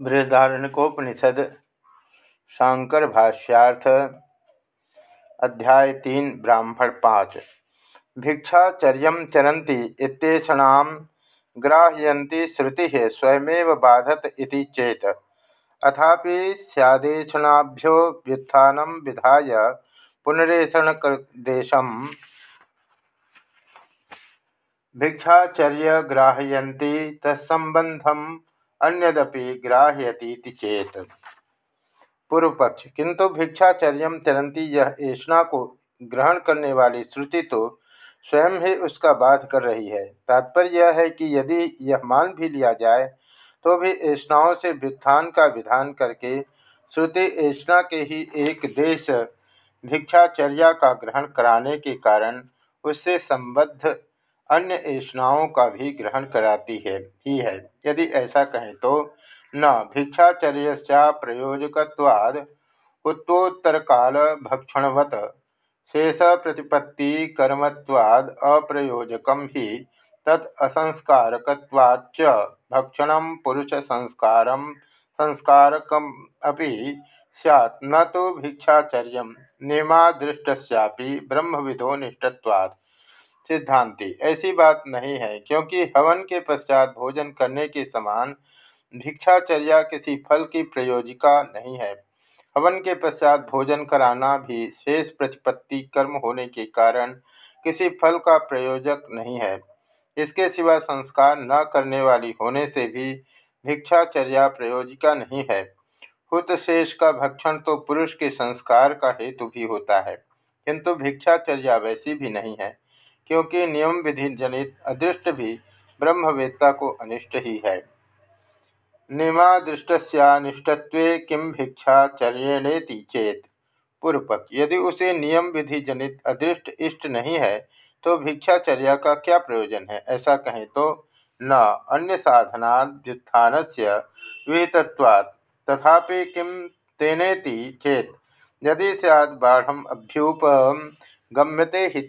बृहदारण्यकोपनिषद शांकर भाष्यार्थ अध्याय तीन, ब्राह्मण पाँच। भिक्षाचर्य चरती ग्राह्यन्ति श्रुति स्वयमेव बाधत इति चेत। अथापि सैदेशनाभ्यो व्युत्थान विधाय पुनरेषणदेशम भिक्षाचर्य ग्राह्यन्ति तत्सबंधम अन्यदपि ग्राह्यती चेत। पूर्व पक्ष किंतु भिक्षाचर्य चलंती यह ऐसा को ग्रहण करने वाली श्रुति तो स्वयं ही उसका बाध कर रही है। तात्पर्य यह है कि यदि यह मान भी लिया जाए तो भी ऐष्णाओं से व्युत्थान का विधान करके श्रुति ऐष्णा के ही एक देश भिक्षाचर्या का ग्रहण कराने के कारण उससे संबद्ध अन्य ऐष्णाओं का भी ग्रहण कराती है, ही है। यदि ऐसा कहें तो न भिक्षाचर्य प्रयोजकवाद उत्तोत्तर काल भक्षणवत, शेष प्रतिपत्ति कर्मत्वाद अप्रयोजक ही, तत् असंस्कारकवाच्च भक्षण पुरुष संस्कार संस्कारक सैत् न तो भिक्षाचर्य। नियमादृष्टस्यापि ब्रह्मविदो निष्ठवाद सिद्धांति। ऐसी बात नहीं है, क्योंकि हवन के पश्चात भोजन करने के समान भिक्षाचर्या किसी फल की प्रयोजिका नहीं है। हवन के पश्चात भोजन कराना भी शेष प्रतिपत्ति कर्म होने के कारण किसी फल का प्रयोजक नहीं है। इसके सिवा संस्कार न करने वाली होने से भी भिक्षाचर्या प्रयोजिका नहीं है। हुत शेष का भक्षण तो पुरुष के संस्कार का हेतु भी होता है, किंतु भिक्षाचर्या वैसी भी नहीं है। क्योंकि नियम विधि जनित अदृष्ट भी ब्रह्मवेत्ता को अनिष्ट ही है। नियमादृष्टस्यानिष्टत्व किम भिक्षाचर्येनेति चेत। पूर्वक यदि उसे नियम विधि जनित अदृष्ट इष्ट नहीं है तो भिक्षाचर्या का क्या प्रयोजन है? ऐसा कहें तो न, अन्य साधनाद्युत्थान से विहितत्वात्, तथापि किम तेनेति चेत। यदि सैद बाढ़ अभ्युपगम्यते हि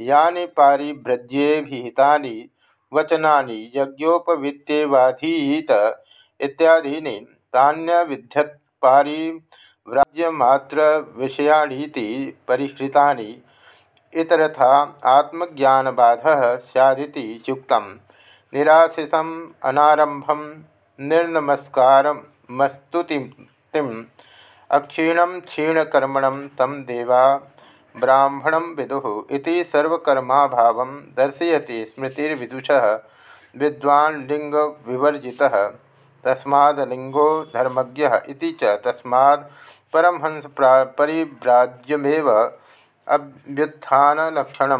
यानि पारिभ्रज्येभिहितानि वचनानि, यज्ञोपवीत्येवाधीत इत्यादीनि तान्यविध्यत् पारिव्राज्यमात्रविषयाणीति परिहृतानि। इतरथा आत्मज्ञानबाधः स्यादिति युक्तं निराशिषम् अनारम्भं निर्नमस्कारमस्तुतिम् अक्षीणं क्षीणकर्मणं तं देवा ब्राह्मण विदु सर्वकर्मा भाव दर्शयति स्मृतिर्विदुष। विद्वान् लिंग विवर्जि तस्मादलिंगो धर्मज्ञ तस्माद् परमहंस परिव्राज्यमेव अभ्युत्थानलक्षण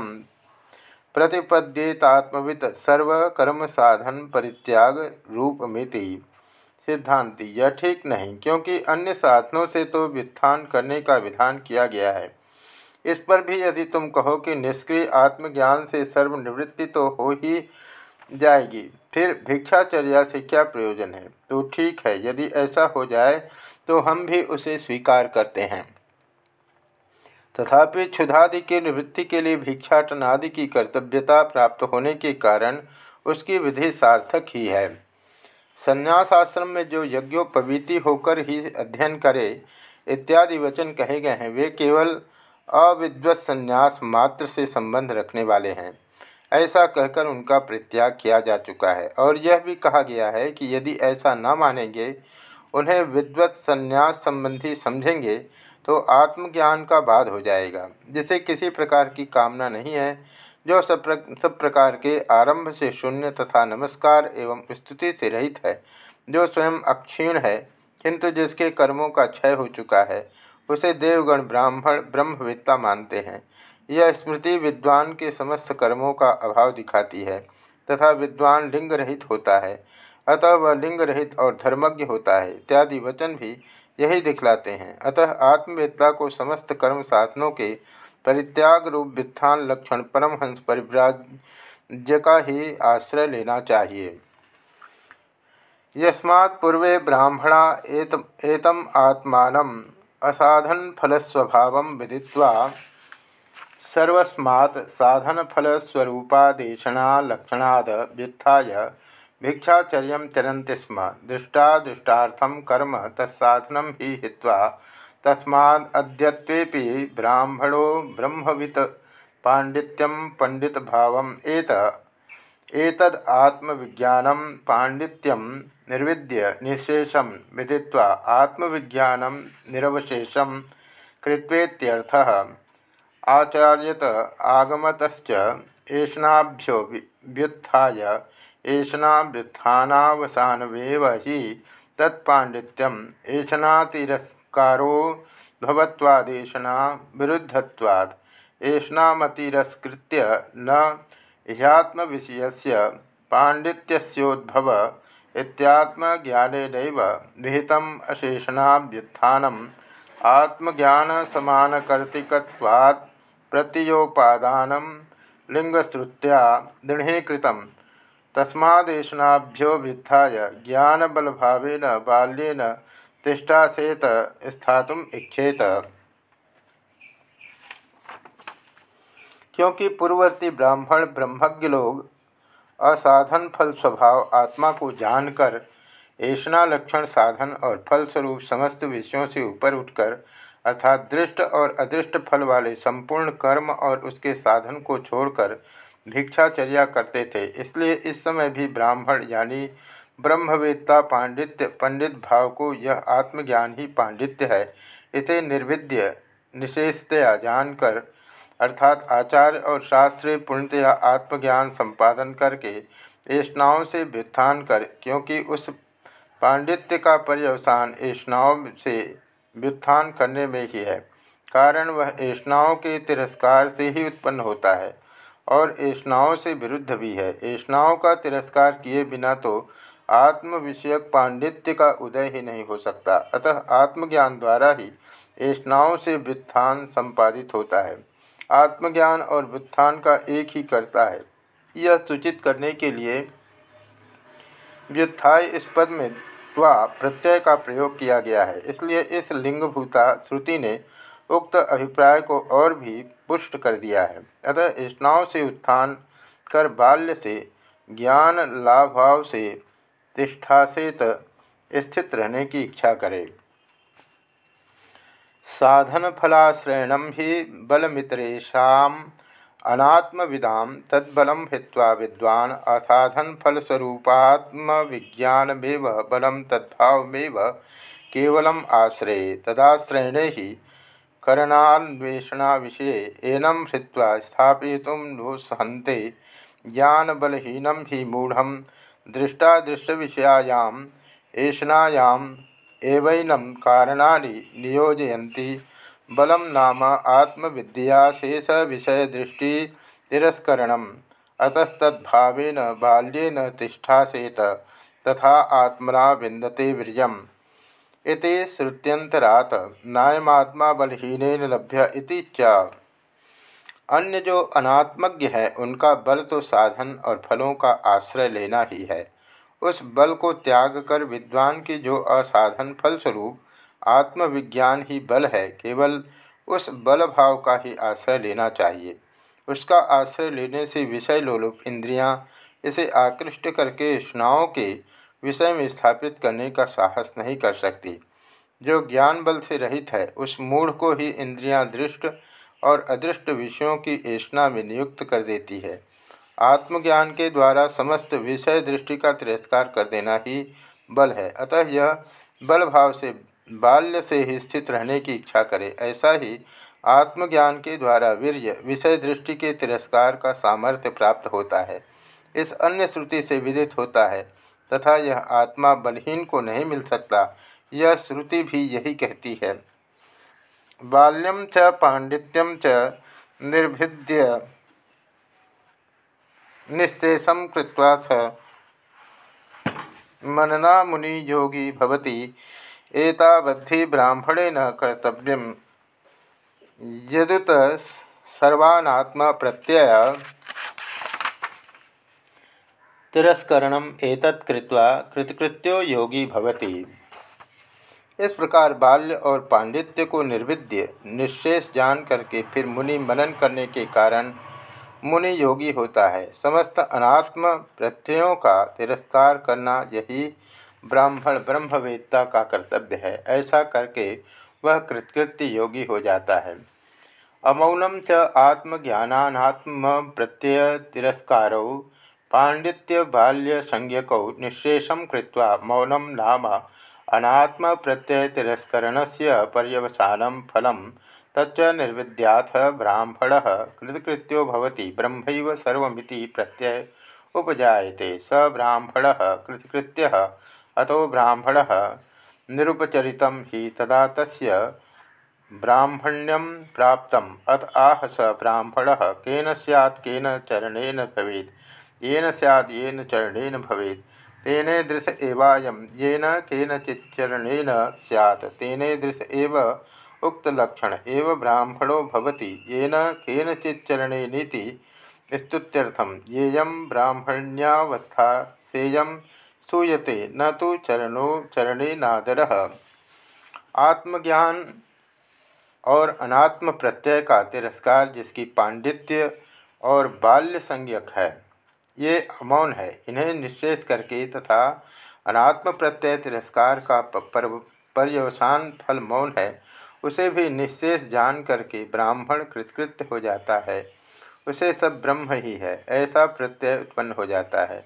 प्रतिपद्येतात्मवित् सर्वकर्म साधन परित्याग रूपमिति। सिद्धांति, यह ठीक नहीं, क्योंकि अन्य साधनों से तो व्युत्थान करने का विधान किया गया है। इस पर भी यदि तुम कहो कि निष्क्रिय आत्मज्ञान से सर्वनिवृत्ति तो हो ही जाएगी, फिर भिक्षाचर्या से क्या प्रयोजन है? तो ठीक है, यदि ऐसा हो जाए तो हम भी उसे स्वीकार करते हैं। तथापि क्षुधादि की निवृत्ति के लिए भिक्षाटन आदि की कर्तव्यता प्राप्त होने के कारण उसकी विधि सार्थक ही है। संन्यास आश्रम में जो यज्ञोपवीति होकर ही अध्ययन करे, इत्यादि वचन कहे गए हैं, वे केवल अविद्वत संन्यास मात्र से संबंध रखने वाले हैं। ऐसा कहकर उनका परित्याग किया जा चुका है। और यह भी कहा गया है कि यदि ऐसा न मानेंगे उन्हें विद्वत संन्यास संबंधी समझेंगे तो आत्मज्ञान का बाध हो जाएगा जिसे किसी प्रकार की कामना नहीं है जो सब प्र, सब प्रकार के आरंभ से शून्य तथा नमस्कार एवं स्तुति से रहित है जो स्वयं अक्षीण है किंतु जिसके कर्मों का क्षय हो चुका है उसे देवगण ब्राह्मण, ब्रह्मवेत्ता मानते हैं। यह स्मृति विद्वान के समस्त कर्मों का अभाव दिखाती है तथा विद्वान लिंग रहित होता है। अतः वह लिंग रहित और धर्मज्ञ होता है, इत्यादि वचन भी यही दिखलाते हैं। अतः आत्मवेत्ता को समस्त कर्म साधनों के परित्याग रूप वित्थान लक्षण परमहंस परिव्राज्य का ही आश्रय लेना चाहिए। यस्मात् पूर्वे ब्राह्मणा एत एतम आत्मान असाधन फलस्वभाव विदिवा सर्वस्मात् साधन फल स्वरूपादेशना लक्षणाद व्युत्थाय भिक्षाचर्य चरन्ति स्म। दृष्टादृष्टार्थं कर्म तत्साधन ही हित्वा तस्माद्यत्वेपि ब्राह्मणो ब्रह्मवित् पाण्डित्यं पण्डितभावम् एत एतद् आत्मविज्ञानं पाण्डित्यं निर्विद्य निशेषं विदित्वा आत्मविज्ञानं निरवशेषं कृत्वेत्यर्थः। आचार्यत आगमतश्च एषणाभ्यो व्युत्थाय एषणाभ्युत्थानावसानमेव हि तत्पाण्डित्यम् एषणातिरस्कारो भवत्वादेशना विरुद्धत्वात्। एषणामतिरस्कृत्य न ह्यात्मविषयस्य पाण्डित्यस्योद्भव इत्यात्मज्ञानेनैव विहितम् अशेषणाभ्युत्थानम् आत्मज्ञानसमानकर्तिकत्वात् प्रतीयोपादानं लिङ्गश्रुत्या दृढ़ीकृतं तस्मादेशनाभ्यो वित्थाय ज्ञानबलभावेन बाल्यन तिष्ठासेत स्थातुम इच्छेत। क्योंकि पूर्ववर्ती ब्राह्मण, ब्रह्मज्ञ लोग असाधन फल स्वभाव आत्मा को जानकर ऐसा लक्षण साधन और फलस्वरूप समस्त विषयों से ऊपर उठकर, अर्थात दृष्ट और अदृष्ट फल वाले संपूर्ण कर्म और उसके साधन को छोड़कर भिक्षाचर्या करते थे। इसलिए इस समय भी ब्राह्मण यानी ब्रह्मवेत्ता पांडित्य, पंडित भाव को यह आत्मज्ञान ही पांडित्य है। इसे निर्विद्य निशेषतया जानकर अर्थात आचार्य और शास्त्रीय पूर्णतया आत्मज्ञान संपादन करके ऐष्णाओं से व्युत्थान कर, क्योंकि उस पांडित्य का पर्यवसान ऐष्णाओं से व्युत्थान करने में ही है। कारण वह ऐष्णाओं के तिरस्कार से ही उत्पन्न होता है और ऐष्णाओं से विरुद्ध भी है। ऐष्णाओं का तिरस्कार किए बिना तो आत्म विषयक पांडित्य का उदय ही नहीं हो सकता। अतः आत्मज्ञान द्वारा ही ऐष्णाओं से व्युत्थान संपादित होता है। आत्मज्ञान और व्युत्थान का एक ही करता है। यह सूचित करने के लिए, व्युत्थाय इस पद में त्वा प्रत्यय का प्रयोग किया गया है। इसलिए इस लिंगभूता श्रुति ने उक्त अभिप्राय को और भी पुष्ट कर दिया है। अतः स्नाव से उत्थान कर बाल्य से, ज्ञान लाभाव से तिष्ठासेत स्थित रहने की इच्छा करे। साधन फलाश्रयण ही बलमितरेशा अनात्मविदा तद्बल हित्वा विद्वान असाधन फलस्वरूपात्म विज्ञानमेव बलम तद्भावमेव केवलम आश्रय तदाश्रयणे ही करणान्वेषणा विषय एनम हृत्वा स्थापित नोत्सहन्ते ज्ञानबलहीनं ही मूढ़ दृष्टादृष्टविषयायाम् एषणायाम् एवैनं कारणानि नियोजयन्ति। बलम नाम आत्मविद्या शेष विषय दृष्टि तिरस्करण अतस्तभावेन बाल्येन तिष्ठासेत तथा आत्मना विंदते वीर्यम। इति श्रुत्यंतरात नायमात्मा बलहीन लभ्य इति च। अन्य जो अनात्मज्ञ है, उनका बल तो साधन और फलों का आश्रय लेना ही है। उस बल को त्याग कर विद्वान की जो असाधन फलस्वरूप आत्मविज्ञान ही बल है, केवल उस बल भाव का ही आश्रय लेना चाहिए। उसका आश्रय लेने से विषय लोलुप इंद्रियाँ इसे आकृष्ट करके स्नाओं के विषय में स्थापित करने का साहस नहीं कर सकती। जो ज्ञान बल से रहित है, उस मूढ़ को ही इंद्रियाँ दृष्ट और अदृष्ट विषयों की ऐसा में नियुक्त कर देती है। आत्मज्ञान के द्वारा समस्त विषय दृष्टि का तिरस्कार कर देना ही बल है। अतः यह बल भाव से बाल्य से ही स्थित रहने की इच्छा करे। ऐसा ही आत्मज्ञान के द्वारा वीर्य, विषय दृष्टि के तिरस्कार का सामर्थ्य प्राप्त होता है। इस अन्य श्रुति से विदित होता है, तथा यह आत्मा बलहीन को नहीं मिल सकता, यह श्रुति भी यही कहती है। बाल्यम च पांडित्यम च निर्भिद्य निशेषम कृत्वाथ मनना मुनि योगी भवती। एतावद्धि ब्राह्मणेन कर्तव्य। यदुत सर्वात्म प्रत्यय। तिरस्करण एतत् कृतकृत्यो योगी भवति। इस प्रकार बाल्य और पांडित्य को निर्विद्य, निशेष जान करके फिर मुनि मनन करने के कारण मुनि योगी होता है। समस्त अनात्म प्रत्ययों का तिरस्कार करना यही ब्राह्मण ब्रह्मवेत्ता का कर्तव्य है। ऐसा करके वह कृतकृत्य योगी हो जाता है। अमौनम च आत्मज्ञानात्म प्रत्यय तिरस्कारो पांडित्य बाल्य संज्ञकौ निशेषम कृत्वा मौनम नाम अनात्म प्रत्यय तिरस्करण से पर्यवसान फल तच्च निर्विद्याथ ब्राह्मण कृतकृत्यो भवति ब्रह्म सर्वमिति प्रत्यय उपजाते स ब्राह्मण कृतकृत्य, अतो ब्राह्मण निरुपचरित ही तदा तस्य ब्राह्मण्यम प्राप्त अत आह स ब्राह्मण, केन सैत् केन चरणेन भवेत्, येन येन चरणेन तेनेदृश एवायं, येन केनचिच्चरणेन स्यात्। तेनेदृश एव उक्तलक्षण, एव ब्राह्मणो भवति। येन केनचिच्चरणेनीति स्तुत्यर्थम येयं ब्राह्मण्यावस्था, सेयं सूयते न तो चरणो, चरणेनादर। आत्मज्ञान और अनात्म प्रत्यय का तिरस्कार जिसकी पांडित्य और बाल्य संज्ञक है। ये अमौन है। इन्हें निश्चेष करके तथा अनात्म प्रत्यय तिरस्कार का पर्यवसान फल मौन है। उसे भी निश्चेष जान करके ब्राह्मण कृतकृत्य हो जाता है। उसे सब ब्रह्म ही है। ऐसा प्रत्यय उत्पन्न हो जाता है।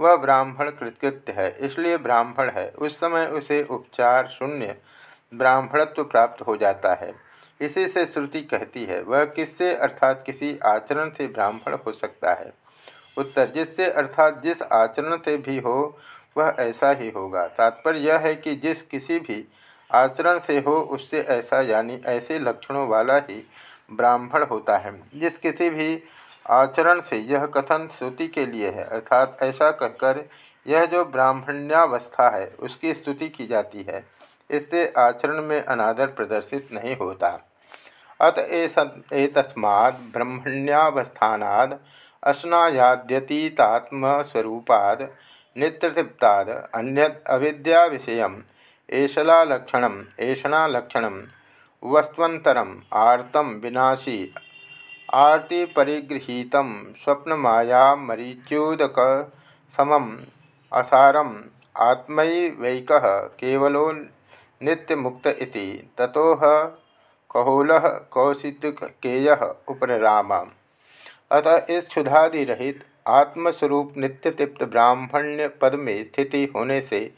वह ब्राह्मण कृतकृत्य है। इसलिए ब्राह्मण है। उस समय उसे उपचार शून्य ब्राह्मणत्व प्राप्त हो जाता है। इसी से श्रुति कहती है, वह किससे अर्थात किसी आचरण से ब्राह्मण हो सकता है? उत्तर, जिससे अर्थात जिस आचरण से भी हो, वह ऐसा ही होगा। तात्पर्य यह है कि जिस किसी भी आचरण से हो, उससे ऐसा यानी ऐसे लक्षणों वाला ही ब्राह्मण होता है। जिस किसी भी आचरण से यह कथन श्रुति के लिए है, अर्थात ऐसा कहकर यह जो ब्राह्मण्यावस्था है, उसकी स्तुति की जाती है। इससे आचरण में अनादर प्रदर्शित नहीं होता। अत एतस्मात् ब्रह्मण्यावस्थानाद अश्नायाद्यतीतात्मस्वरूपाद नित्यतृप्ताद अन्यद अविद्या विषय एषलालक्षण एषणालक्षण वस्त्वन्तरम विनाशी आरती परिगृहीत स्वप्नमाया मरीच्योदक समम असारम, आत्मैवैक, केवलो नित्यमुक्त इति, ततोह कहोल कौशितकेय उपराम अतः इस क्षुधादि रहित आत्मस्वरूप नित्य तृप्त ब्राह्मण्य पद में स्थिति होने से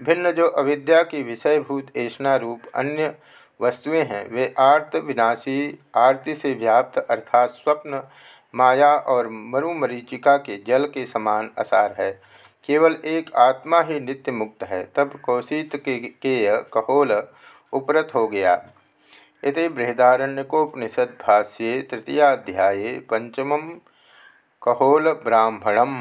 भिन्न जो अविद्या की विषयभूत ऐसा रूप अन्य वस्तुएँ हैं, वे आर्त विनाशी, आरती से व्याप्त अर्थात स्वप्न, माया और मरुमरीचिका के जल के समान असार है। केवल एक आत्मा ही नित्य मुक्त है, तब कौशित के केय कहोल उपरत हो गया। इति बृहदारण्यकोपनिषद भाष्ये तृतीयाध्याये पंचम कहोल ब्राह्मणम